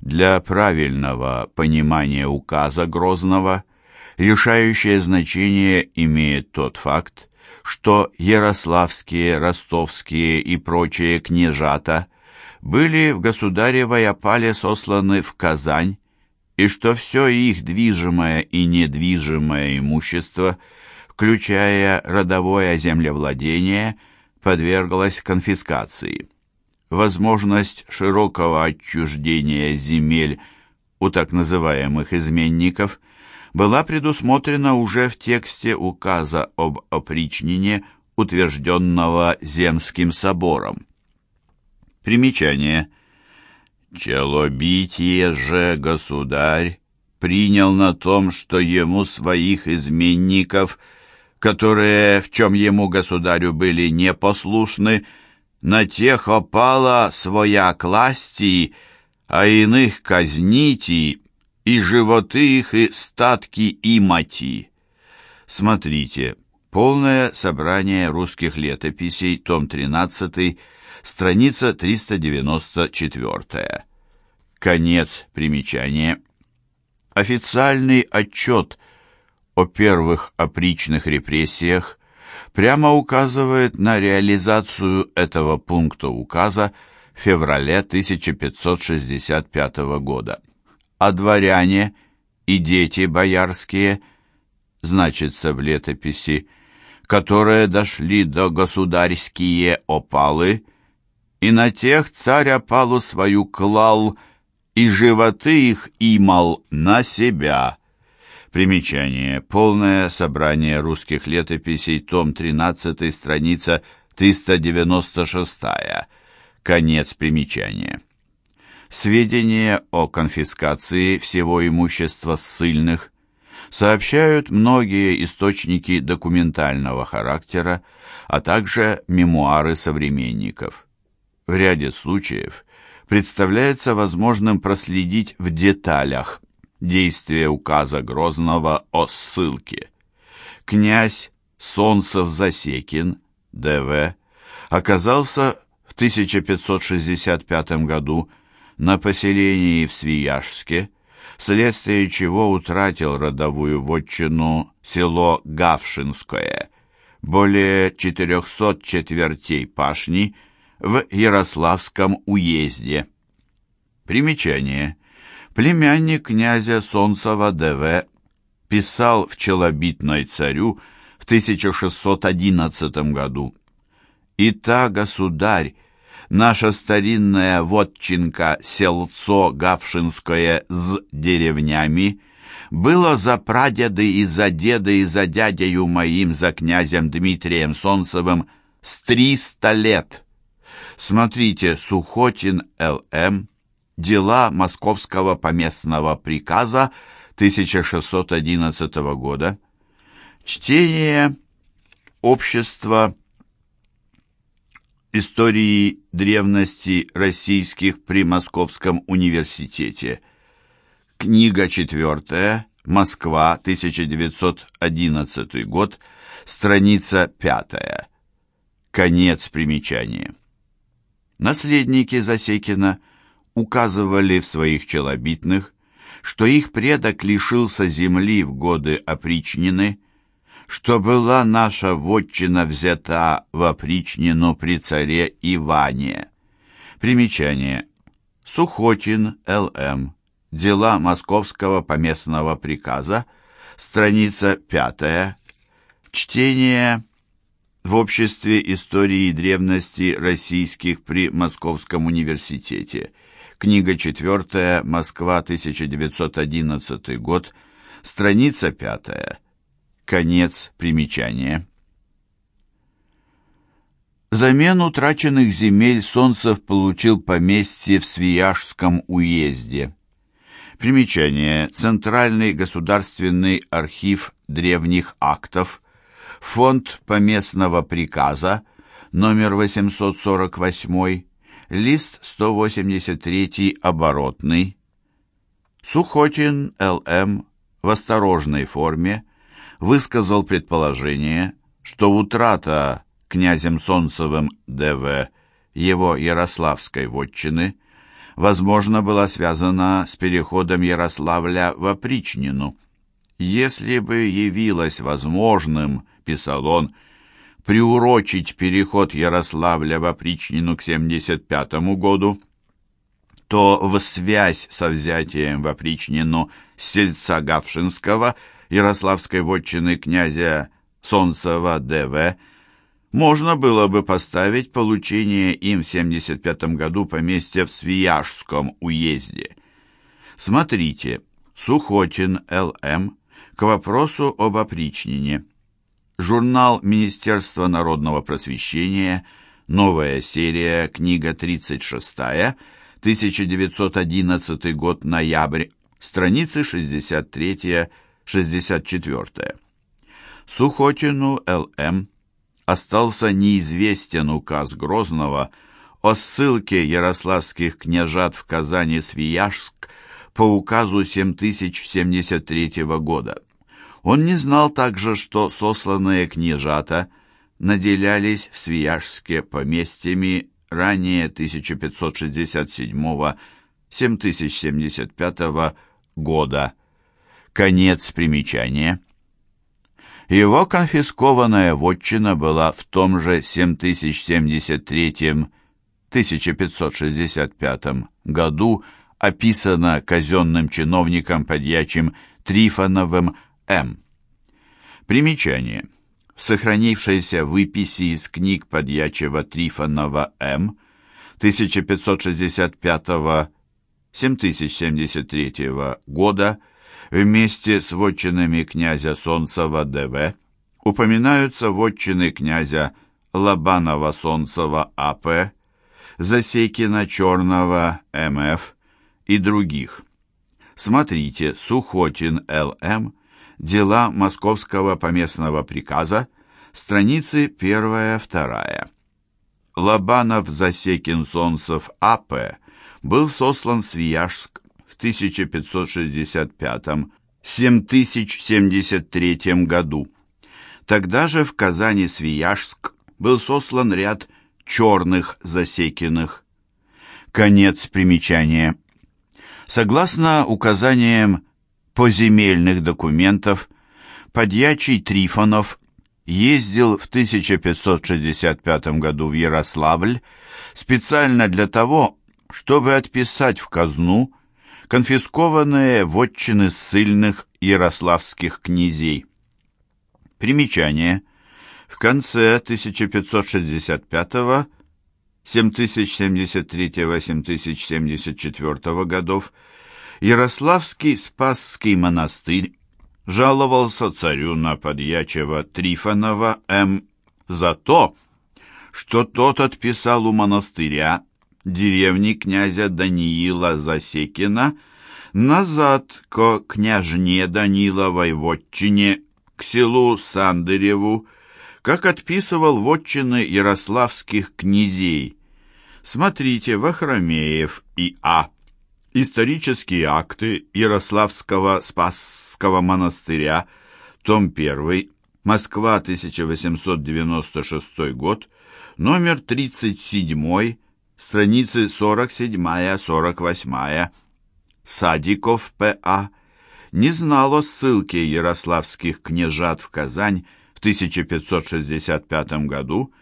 Для правильного понимания указа Грозного решающее значение имеет тот факт, что ярославские, ростовские и прочие княжата были в государевой опале сосланы в Казань, и что все их движимое и недвижимое имущество, включая родовое землевладение, подверглось конфискации. Возможность широкого отчуждения земель у так называемых изменников была предусмотрена уже в тексте указа об опричнине, утвержденного Земским собором. Примечание. Челобитие же государь принял на том, что ему своих изменников, которые в чем ему государю были непослушны, на тех опала своя класти, а иных казнити, и животы их, и статки имати. Смотрите, полное собрание русских летописей, том 13, страница 394. Конец примечания. Официальный отчет о первых опричных репрессиях прямо указывает на реализацию этого пункта указа в феврале 1565 года. А дворяне и дети боярские, значится в летописи, которые дошли до государские опалы, и на тех царь опалу свою клал, и животы их имал на себя». Примечание. Полное собрание русских летописей, том 13, страница 396. Конец примечания. Сведения о конфискации всего имущества ссыльных сообщают многие источники документального характера, а также мемуары современников. В ряде случаев представляется возможным проследить в деталях действие указа Грозного о ссылке. Князь Солнцев-Засекин, ДВ, оказался в 1565 году на поселении в Свияжске, вследствие чего утратил родовую вотчину село Гавшинское, более 400 четвертей пашни в Ярославском уезде. Примечание. Племянник князя Солнцева ДВ писал в челобитной царю в 1611 году. «И та, государь, наша старинная вотчинка селцо Гавшинское с деревнями, было за прадеды и за деды и за дядею моим, за князем Дмитрием Солнцевым, с триста лет. Смотрите, Сухотин Л.М., Дела Московского поместного приказа 1611 года. Чтение Общества истории древности российских при Московском университете. Книга четвертая. Москва, 1911 год. Страница пятая. Конец примечания. Наследники Засекина – указывали в своих челобитных, что их предок лишился земли в годы опричнины, что была наша вотчина взята в опричнину при царе Иване. Примечание. Сухотин, Л.М. Дела Московского поместного приказа, страница 5. Чтение в Обществе истории древности российских при Московском университете. Книга четвертая, Москва, 1911 год, страница пятая. Конец примечания. Взамен утраченных земель Солнцев получил поместье в Свияжском уезде. Примечание. Центральный государственный архив древних актов, фонд поместного приказа, номер 848, лист 183 оборотный. Сухотин Л.М. в осторожной форме высказал предположение, что утрата князем Солнцевым Д.В. его ярославской вотчины возможно, была связана с переходом Ярославля в опричнину. «Если бы явилось возможным, — писал он, — приурочить переход Ярославля в опричнину к 75 году, то в связь со взятием в опричнину сельца Гавшинского Ярославской вотчины князя Солнцева Д.В., можно было бы поставить получение им в 75 году поместья в Свияжском уезде. Смотрите, Сухотин Л.М. к вопросу об опричнине. Журнал Министерства народного просвещения, новая серия, книга 36 1911 год, ноябрь, страницы 63-64. Сухотину Л.М. остался неизвестен указ Грозного о ссылке ярославских княжат в Казани-Свияжск по указу 7073 года. Он не знал также, что сосланные княжата наделялись в Свияжске поместьями ранее 1567-7075 года. Конец примечания. Его конфискованная вотчина была в том же 7073-1565 году описана казенным чиновником подьячим Трифоновым М. Примечание. В сохранившейся выписи из книг подьячего Трифонова М. 1565-7073 года вместе с вотчинами князя Солнцева Д.В. упоминаются вотчины князя Лобанова-Солнцева А.П., Засекина Черного М.Ф. и других. Смотрите Сухотин Л.М., Дела Московского поместного приказа, страницы 1-2. Лобанов-Засекин-Солнцев А.П. был сослан в Свияжск в 1565-7073 году. Тогда же в Казани-Свияжск был сослан ряд черных Засекиных. Конец примечания. Согласно указаниям поземельных документов, подьячий Трифонов ездил в 1565 году в Ярославль специально для того, чтобы отписать в казну конфискованные вотчины ссыльных ярославских князей. Примечание. В конце 1565 7073-7074 годов Ярославский Спасский монастырь жаловался царю на подьячего Трифонова М. за то, что тот отписал у монастыря деревни князя Даниила Засекина назад к княжне Даниловой вотчине, к селу Сандыреву, как отписывал вотчины ярославских князей. Смотрите, Вахромеев и А. Исторические акты Ярославского Спасского монастыря, том 1, Москва, 1896 год, номер 37, страницы 47-48. Садиков П.А. не знал о ссылке ярославских княжат в Казань в 1565 году,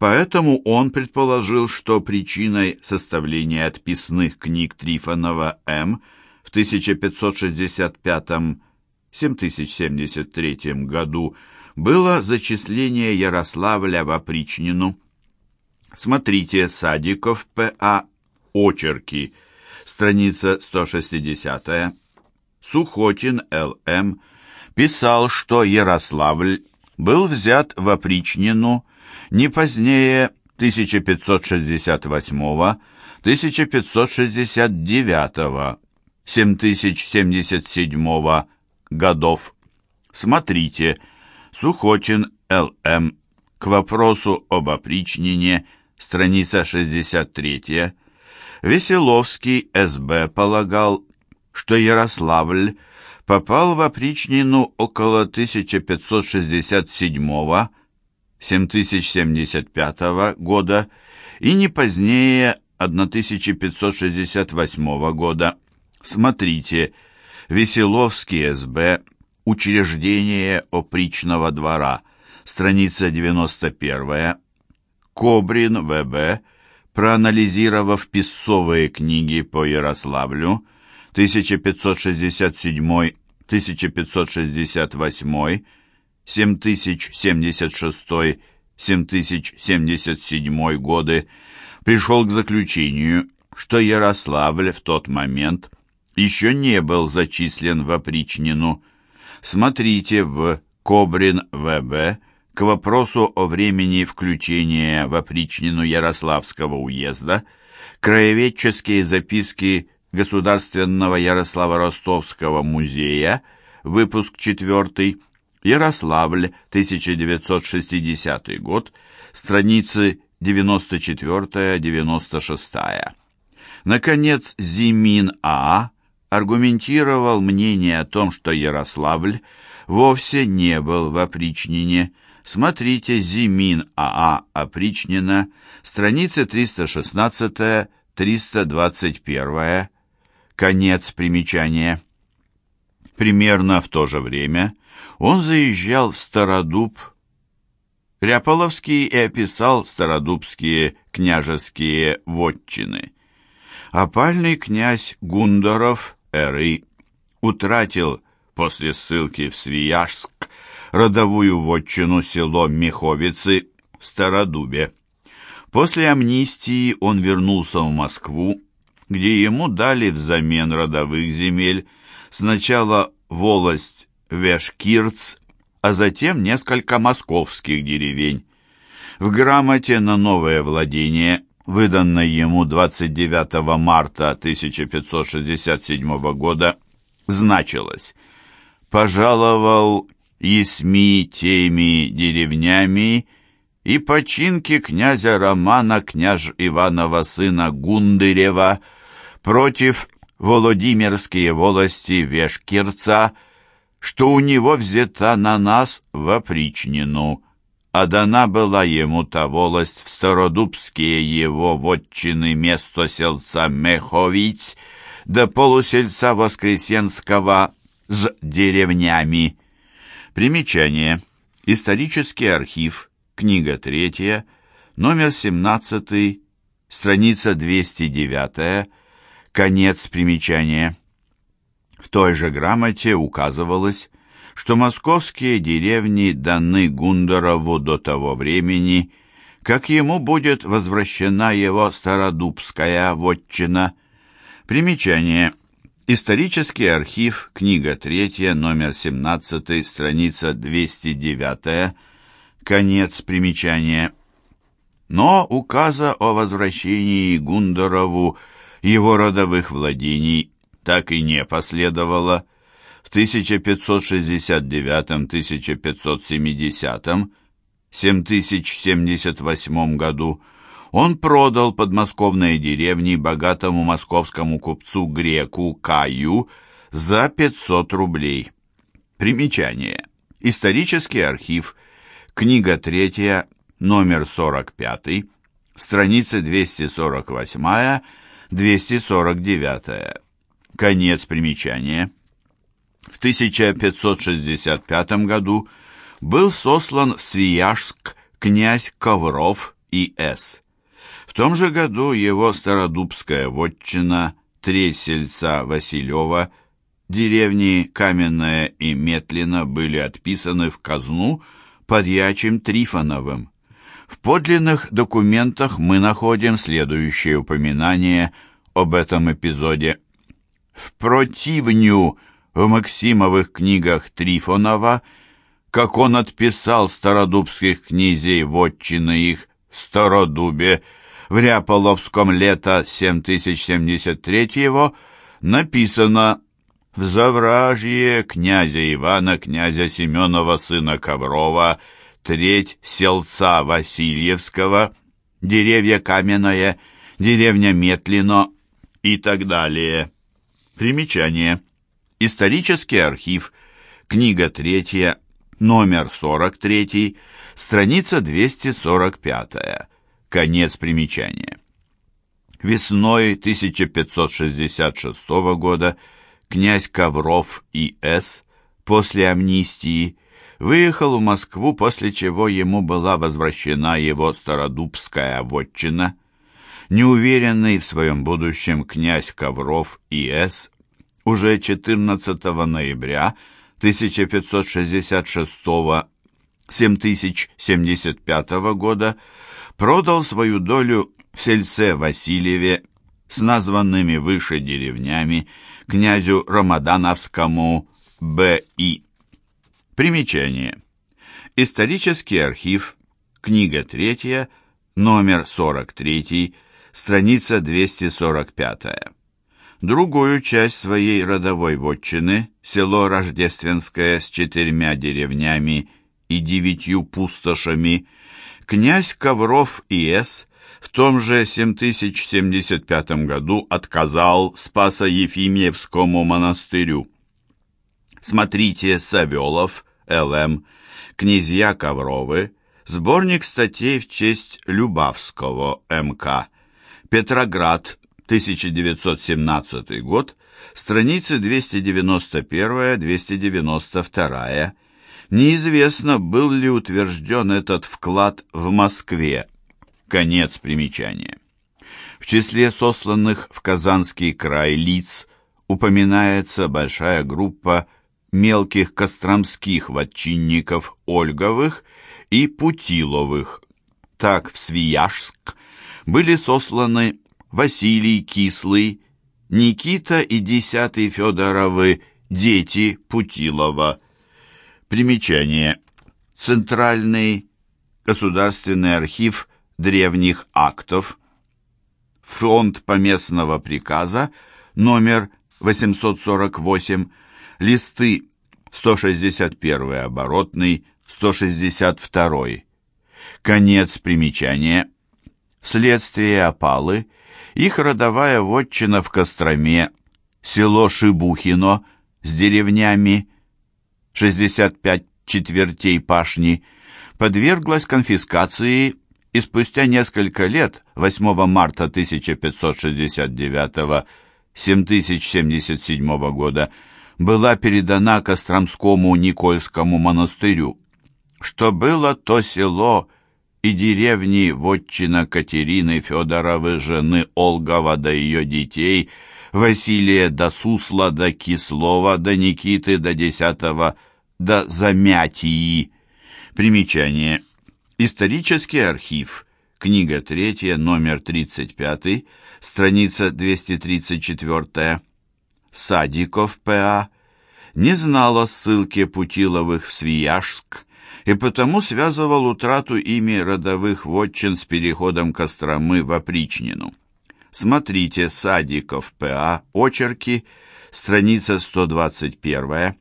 Поэтому он предположил, что причиной составления отписных книг Трифонова М. в 1565-7073 году было зачисление Ярославля в опричнину. Смотрите Садиков П.А. Очерки, страница 160 Сухотин Л.М. писал, что Ярославль был взят в опричнину не позднее 1568-1569, 7077 годов. Смотрите, Сухотин Л.М. К вопросу об опричнине, страница 63. Веселовский С.Б. полагал, что Ярославль попал в опричнину около 1567 года, 7075 года и не позднее 1568 года. Смотрите Веселовский СБ Учреждение опричного двора. Страница 91. Кобрин ВБ, проанализировав писовые книги по Ярославлю 1567-1568, 7076-7077 годы, пришел к заключению, что Ярославль в тот момент еще не был зачислен в опричнину. Смотрите в Кобрин ВБ к вопросу о времени включения в опричнину Ярославского уезда краеведческие записки Государственного Ярославо-Ростовского музея, выпуск 4, Ярославль, 1960 год, страницы 94-96. Наконец, Зимин А. аргументировал мнение о том, что Ярославль вовсе не был в опричнине, Смотрите Зимин АА Опричнина, страницы 316-321, конец примечания. Примерно в то же время он заезжал в Стародуб. Ряполовский и описал стародубские княжеские вотчины. Опальный князь Гундоров, Эры, утратил после ссылки в Свияжск родовую вотчину село Меховицы в Стародубе. После амнистии он вернулся в Москву, где ему дали взамен родовых земель сначала волость Вешкирц, а затем несколько московских деревень. В грамоте на новое владение, выданной ему 29 марта 1567 года, значилось «Пожаловал есми теми деревнями и починки князя Романа княж Иванова сына Гундырева против Володимирские волости Вешкирца, что у него взята на нас в опричнину, а дана была ему та волость в Стародубские его вотчины место селца Меховиц до полусельца Воскресенского с деревнями. Примечание. Исторический архив. Книга 3. Номер 17. Страница 209. Конец примечания. В той же грамоте указывалось, что московские деревни даны Гундорову до того времени, как ему будет возвращена его стародубская вотчина. Примечание. Исторический архив, книга 3, номер 17, страница 209, конец примечания. Но указа о возвращении Гундорову его родовых владений так и не последовало. В 1569-1570, 7078 году он продал подмосковные деревни богатому московскому купцу греку Каю за 500 рублей. Примечание. Исторический архив. Книга 3, номер 45, страница 248-249. Конец примечания. В 1565 году был сослан в Свияжск князь Ковров И.С. В том же году его стародубская вотчина, треть сельца Василева, деревни Каменная и Метлина были отписаны в казну подьячим Трифоновым. В подлинных документах мы находим следующее упоминание об этом эпизоде. В противню в Максимовых книгах Трифонова, как он отписал стародубских князей вотчины их в Стародубе, в Ряполовском лето 7073-го написано «В Завражье князя Ивана, князя Семенова, сына Коврова, треть селца Васильевского, деревья Каменное, деревня Метлино и так далее». Примечание. Исторический архив. Книга третья, номер 43, страница 245. Конец примечания. Весной 1566 года князь Ковров И.С. после амнистии выехал в Москву, после чего ему была возвращена его стародубская вотчина. Неуверенный в своем будущем князь Ковров И.С. уже 14 ноября 1566 7075 года продал свою долю в сельце Васильеве с названными выше деревнями князю Рамадановскому Б.И. Примечание. Исторический архив, книга 3, номер 43, страница 245. Другую часть своей родовой вотчины, село Рождественское с четырьмя деревнями и девятью пустошами, князь Ковров И.С. в том же 7075 году отказал Спасо-Ефимьевскому монастырю. Смотрите Савелов, Л.М., князья Ковровы, сборник статей в честь Любавского, М.К., Петроград, 1917 год, страницы 291-292, Неизвестно, был ли утвержден этот вклад в Москве. Конец примечания. В числе сосланных в Казанский край лиц упоминается большая группа мелких костромских ватчинников Ольговых и Путиловых. Так в Свияжск были сосланы Василий Кислый, Никита и десятый Федоровы, дети Путилова, Примечание. Центральный государственный архив древних актов. Фонд поместного приказа номер 848. Листы 161 оборотный, 162. Конец примечания. Следствие опалы. Их родовая вотчина в Костроме, село Шибухино с деревнями 65 четвертей пашни, подверглась конфискации и спустя несколько лет, 8 марта 1569 7077 года, была передана Костромскому Никольскому монастырю. Что было то село и деревни вотчина Катерины Федоровой, жены Олгова до ее детей – Василия до Сусла до Кислова до Никиты до Десятого до Замятии. Примечание. Исторический архив. Книга третья, номер 35, страница 234. Садиков П.А. не знал о ссылке Путиловых в Свияжск и потому связывал утрату ими родовых вотчин с переходом Костромы в Опричнину. Смотрите Садиков П.А. Очерки, страница 121.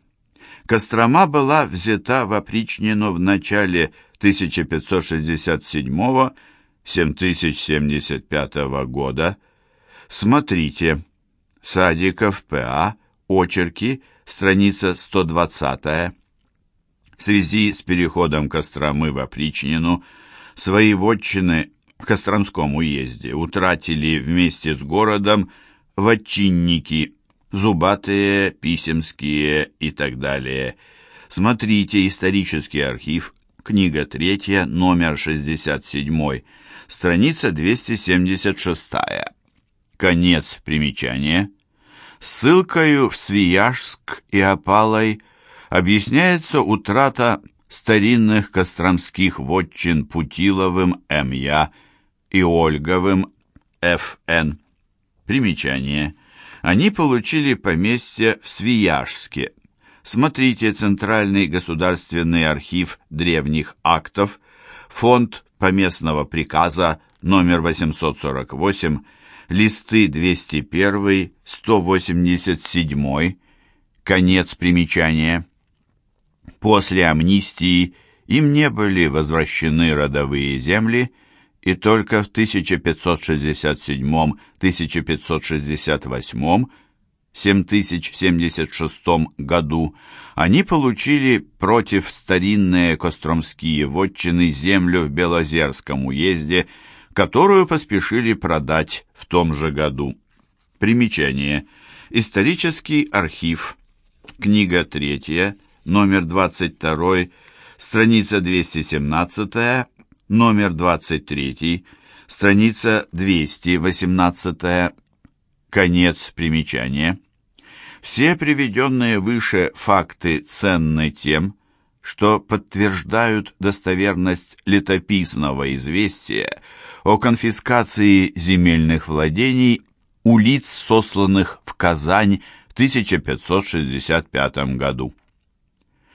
Кострома была взята в опричнину в начале 1567-7075 года. Смотрите. Садиков П.А. Очерки, страница 120. В связи с переходом Костромы в опричнину свои вотчины в Костромском уезде утратили вместе с городом ватчинники, зубатые, писемские и так далее. Смотрите исторический архив, книга 3, номер 67, страница 276. Конец примечания. Ссылкою в Свияжск и Опалой объясняется утрата старинных костромских вотчин Путиловым М.Я., и Ольговым Ф.Н. Примечание. Они получили поместье в Свияжске. Смотрите Центральный государственный архив древних актов, фонд поместного приказа номер 848, листы 201-187, конец примечания. После амнистии им не были возвращены родовые земли, и только в 1567-1568 7076 году они получили против старинные костромские вотчины землю в Белозерском уезде, которую поспешили продать в том же году. Примечание. Исторический архив. Книга третья, номер 22, страница 217, номер 23, страница 218, конец примечания. Все приведенные выше факты ценны тем, что подтверждают достоверность летописного известия о конфискации земельных владений у лиц, сосланных в Казань в 1565 году.